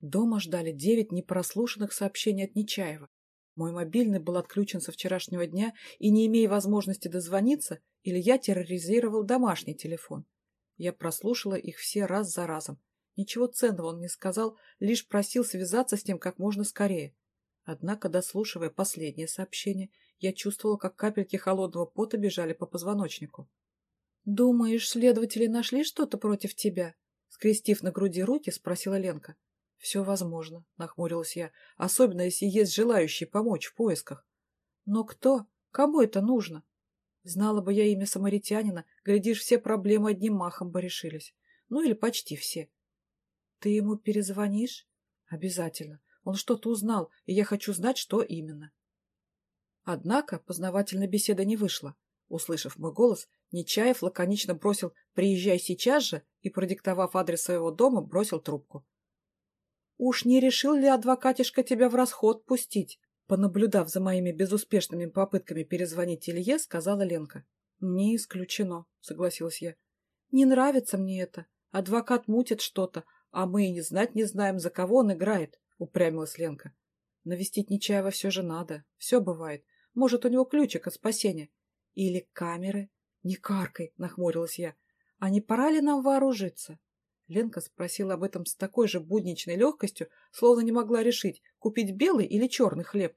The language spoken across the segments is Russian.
Дома ждали девять непрослушанных сообщений от Нечаева. Мой мобильный был отключен со вчерашнего дня, и, не имея возможности дозвониться, Илья терроризировал домашний телефон. Я прослушала их все раз за разом. Ничего ценного он не сказал, лишь просил связаться с ним как можно скорее. Однако, дослушивая последнее сообщение, я чувствовала, как капельки холодного пота бежали по позвоночнику. «Думаешь, следователи нашли что-то против тебя?» Скрестив на груди руки, спросила Ленка. «Все возможно», — нахмурилась я, «особенно если есть желающие помочь в поисках». «Но кто? Кому это нужно?» Знала бы я имя самаритянина, глядишь, все проблемы одним махом бы решились. Ну или почти все. «Ты ему перезвонишь?» «Обязательно. Он что-то узнал, и я хочу знать, что именно». Однако познавательная беседа не вышла. Услышав мой голос, Нечаев лаконично бросил «приезжай сейчас же» и, продиктовав адрес своего дома, бросил трубку. «Уж не решил ли адвокатишка тебя в расход пустить?» Понаблюдав за моими безуспешными попытками перезвонить Илье, сказала Ленка. «Не исключено», — согласилась я. «Не нравится мне это. Адвокат мутит что-то, а мы и не знать не знаем, за кого он играет», — упрямилась Ленка. «Навестить Нечаева все же надо. Все бывает. Может, у него ключик от спасения. Или камеры. Не каркай, нахмурилась я. А не пора ли нам вооружиться? Ленка спросила об этом с такой же будничной легкостью, словно не могла решить, купить белый или черный хлеб.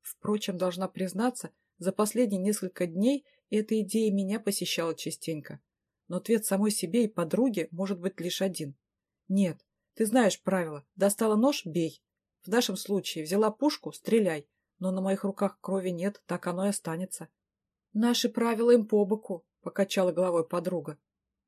Впрочем, должна признаться, за последние несколько дней эта идея меня посещала частенько. Но ответ самой себе и подруге может быть лишь один. Нет, ты знаешь правила. Достала нож — бей. В нашем случае взяла пушку — стреляй. Но на моих руках крови нет, так оно и останется. Наши правила им по боку, покачала головой подруга.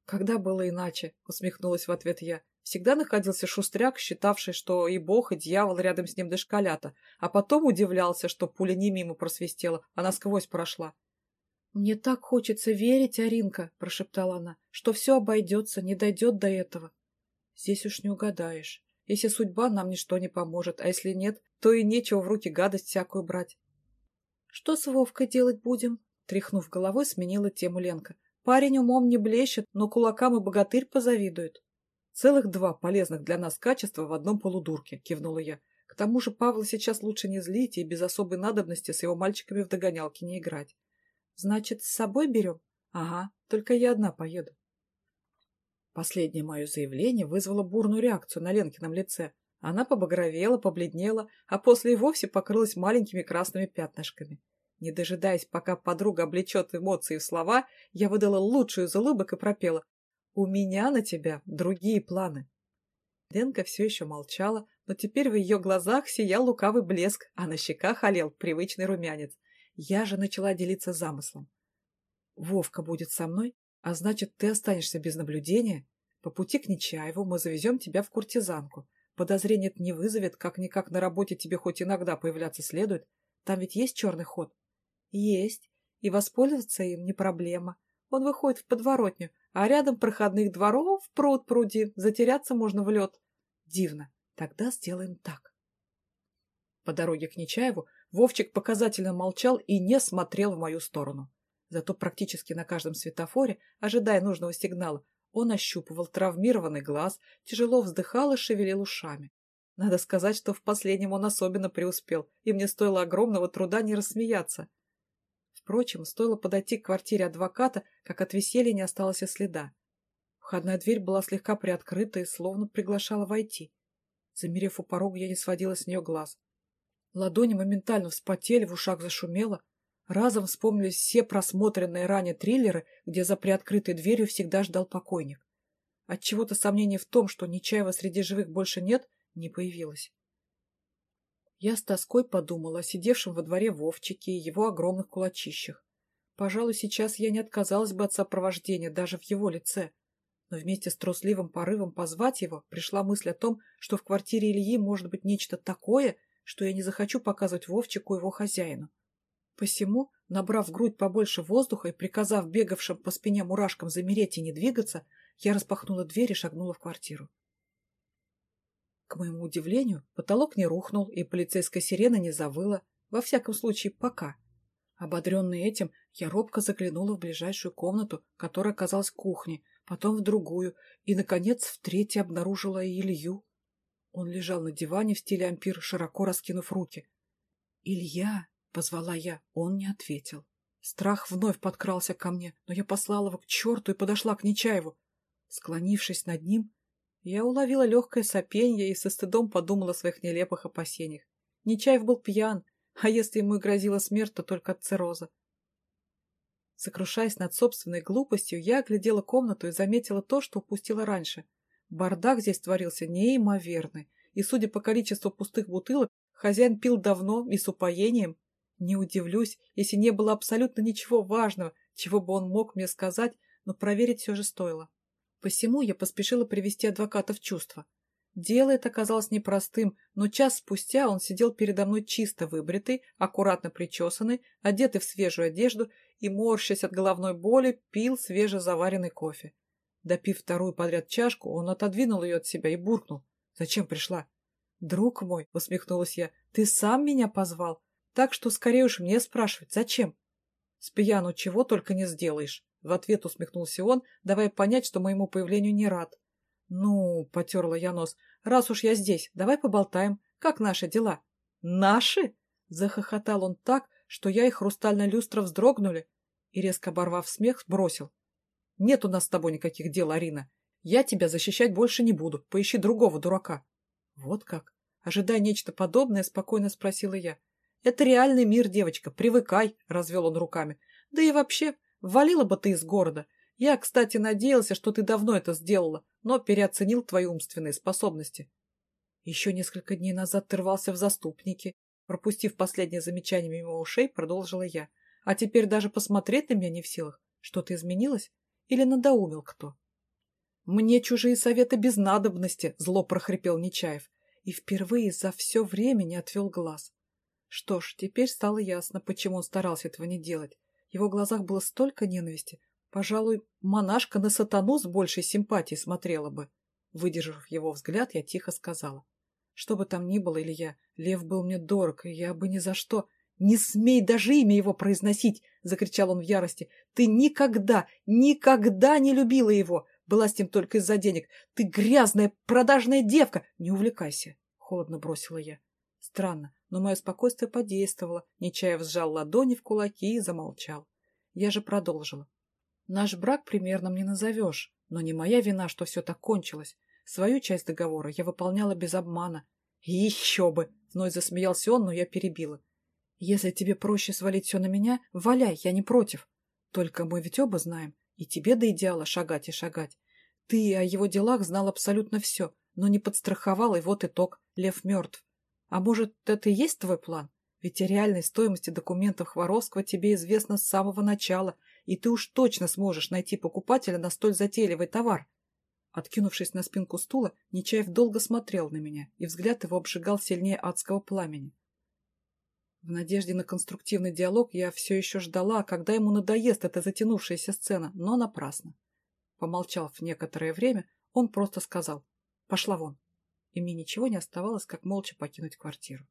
Когда было иначе, усмехнулась в ответ я. Всегда находился шустряк, считавший, что и бог, и дьявол рядом с ним дошколята, а потом удивлялся, что пуля не мимо просвистела, а насквозь прошла. «Мне так хочется верить, Аринка», — прошептала она, — «что все обойдется, не дойдет до этого». «Здесь уж не угадаешь. Если судьба, нам ничто не поможет, а если нет, то и нечего в руки гадость всякую брать. «Что с Вовкой делать будем?» Тряхнув головой, сменила тему Ленка. «Парень умом не блещет, но кулакам и богатырь позавидует». «Целых два полезных для нас качества в одном полудурке», — кивнула я. «К тому же Павла сейчас лучше не злить и без особой надобности с его мальчиками в догонялки не играть». «Значит, с собой берем?» «Ага, только я одна поеду». Последнее мое заявление вызвало бурную реакцию на Ленкином лице. Она побагровела, побледнела, а после и вовсе покрылась маленькими красными пятнышками. Не дожидаясь, пока подруга облечет эмоции в слова, я выдала лучшую из улыбок и пропела. «У меня на тебя другие планы». Ленка все еще молчала, но теперь в ее глазах сиял лукавый блеск, а на щеках олел привычный румянец. Я же начала делиться замыслом. «Вовка будет со мной, а значит, ты останешься без наблюдения. По пути к Нечаеву мы завезем тебя в куртизанку. Подозрение не вызовет, как-никак на работе тебе хоть иногда появляться следует. Там ведь есть черный ход? Есть. И воспользоваться им не проблема. Он выходит в подворотню, а рядом проходных дворов пруд пруди, затеряться можно в лед. Дивно. Тогда сделаем так. По дороге к Нечаеву Вовчик показательно молчал и не смотрел в мою сторону. Зато практически на каждом светофоре, ожидая нужного сигнала, он ощупывал травмированный глаз, тяжело вздыхал и шевелил ушами. Надо сказать, что в последнем он особенно преуспел, и мне стоило огромного труда не рассмеяться. Впрочем, стоило подойти к квартире адвоката, как от веселья не осталось и следа. Входная дверь была слегка приоткрыта и словно приглашала войти. Замерев у порога, я не сводила с нее глаз. Ладони моментально вспотели, в ушах зашумело, Разом вспомнились все просмотренные ранее триллеры, где за приоткрытой дверью всегда ждал покойник. Отчего-то сомнений в том, что Нечаева среди живых больше нет, не появилось. Я с тоской подумала о сидевшем во дворе Вовчике и его огромных кулачищах. Пожалуй, сейчас я не отказалась бы от сопровождения даже в его лице. Но вместе с трусливым порывом позвать его пришла мысль о том, что в квартире Ильи может быть нечто такое, что я не захочу показывать Вовчику его хозяину. Посему, набрав в грудь побольше воздуха и приказав бегавшим по спине мурашкам замереть и не двигаться, я распахнула дверь и шагнула в квартиру. К моему удивлению, потолок не рухнул, и полицейская сирена не завыла, во всяком случае, пока. Ободренный этим, я робко заглянула в ближайшую комнату, которая оказалась кухней, потом в другую, и, наконец, в третьей обнаружила Илью. Он лежал на диване в стиле ампир, широко раскинув руки. «Илья!» — позвала я. Он не ответил. Страх вновь подкрался ко мне, но я послала его к черту и подошла к Нечаеву. Склонившись над ним, я уловила легкое сопенье и со стыдом подумала о своих нелепых опасениях. Нечаев был пьян, а если ему и грозила смерть, то только от цирроза. Сокрушаясь над собственной глупостью, я оглядела комнату и заметила то, что упустила раньше. Бардак здесь творился неимоверный, и, судя по количеству пустых бутылок, хозяин пил давно и с упоением. Не удивлюсь, если не было абсолютно ничего важного, чего бы он мог мне сказать, но проверить все же стоило. Посему я поспешила привести адвоката в чувство. Дело это оказалось непростым, но час спустя он сидел передо мной чисто выбритый, аккуратно причесанный, одетый в свежую одежду и, морщась от головной боли, пил свежезаваренный кофе. Допив вторую подряд чашку, он отодвинул ее от себя и буркнул. «Зачем пришла?» «Друг мой», — усмехнулась я, — «ты сам меня позвал, так что скорее уж мне спрашивать, зачем?» «С пьяну чего только не сделаешь», — в ответ усмехнулся он, давая понять, что моему появлению не рад. «Ну», — потерла я нос, — «раз уж я здесь, давай поболтаем. Как наши дела?» «Наши?» — захохотал он так, что я и хрустальная люстра вздрогнули, и, резко оборвав смех, бросил. «Нет у нас с тобой никаких дел, Арина. Я тебя защищать больше не буду. Поищи другого дурака». «Вот как?» Ожидая нечто подобное, спокойно спросила я. «Это реальный мир, девочка. Привыкай», — развел он руками. «Да и вообще, валила бы ты из города. Я, кстати, надеялся, что ты давно это сделала, но переоценил твои умственные способности. Еще несколько дней назад ты рвался в заступники. Пропустив последнее замечание мимо ушей, продолжила я. А теперь даже посмотреть на меня не в силах. Что-то изменилось? Или надоумил кто? Мне чужие советы без надобности, зло прохрипел Нечаев. И впервые за все время не отвел глаз. Что ж, теперь стало ясно, почему он старался этого не делать. Его глазах было столько ненависти, Пожалуй, монашка на сатану с большей симпатией смотрела бы. Выдержав его взгляд, я тихо сказала. Что бы там ни было, Илья, Лев был мне дорог, и я бы ни за что... «Не смей даже имя его произносить!» — закричал он в ярости. «Ты никогда, никогда не любила его! Была с ним только из-за денег! Ты грязная, продажная девка! Не увлекайся!» — холодно бросила я. Странно, но мое спокойствие подействовало. Нечаев сжал ладони в кулаки и замолчал. Я же продолжила. Наш брак примерным не назовешь, но не моя вина, что все так кончилось. Свою часть договора я выполняла без обмана. еще бы! Вновь засмеялся он, но я перебила. Если тебе проще свалить все на меня, валяй, я не против. Только мы ведь оба знаем, и тебе до идеала шагать и шагать. Ты о его делах знал абсолютно все, но не подстраховал, и вот итог. Лев мертв. А может, это и есть твой план? Ведь о реальной стоимости документов Хворовского тебе известно с самого начала, и ты уж точно сможешь найти покупателя на столь затейливый товар. Откинувшись на спинку стула, Нечаев долго смотрел на меня, и взгляд его обжигал сильнее адского пламени. В надежде на конструктивный диалог я все еще ждала, когда ему надоест эта затянувшаяся сцена, но напрасно. Помолчав некоторое время, он просто сказал «Пошла вон». И мне ничего не оставалось, как молча покинуть квартиру.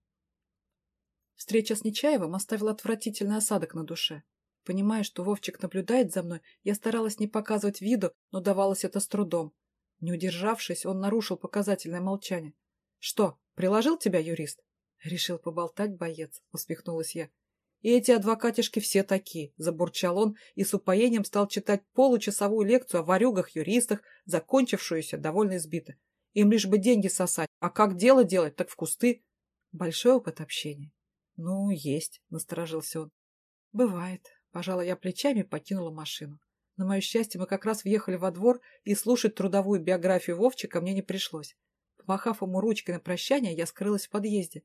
Встреча с Нечаевым оставила отвратительный осадок на душе. Понимая, что Вовчик наблюдает за мной, я старалась не показывать виду, но давалось это с трудом. Не удержавшись, он нарушил показательное молчание. «Что, приложил тебя юрист?» «Решил поболтать, боец», — усмехнулась я. «И эти адвокатишки все такие», — забурчал он и с упоением стал читать получасовую лекцию о ворюгах-юристах, закончившуюся довольно избито. Им лишь бы деньги сосать, а как дело делать, так в кусты. Большой опыт общения. «Ну, есть», — насторожился он. «Бывает», Пожала я плечами покинула машину. На мое счастье, мы как раз въехали во двор, и слушать трудовую биографию Вовчика мне не пришлось. Помахав ему ручкой на прощание, я скрылась в подъезде.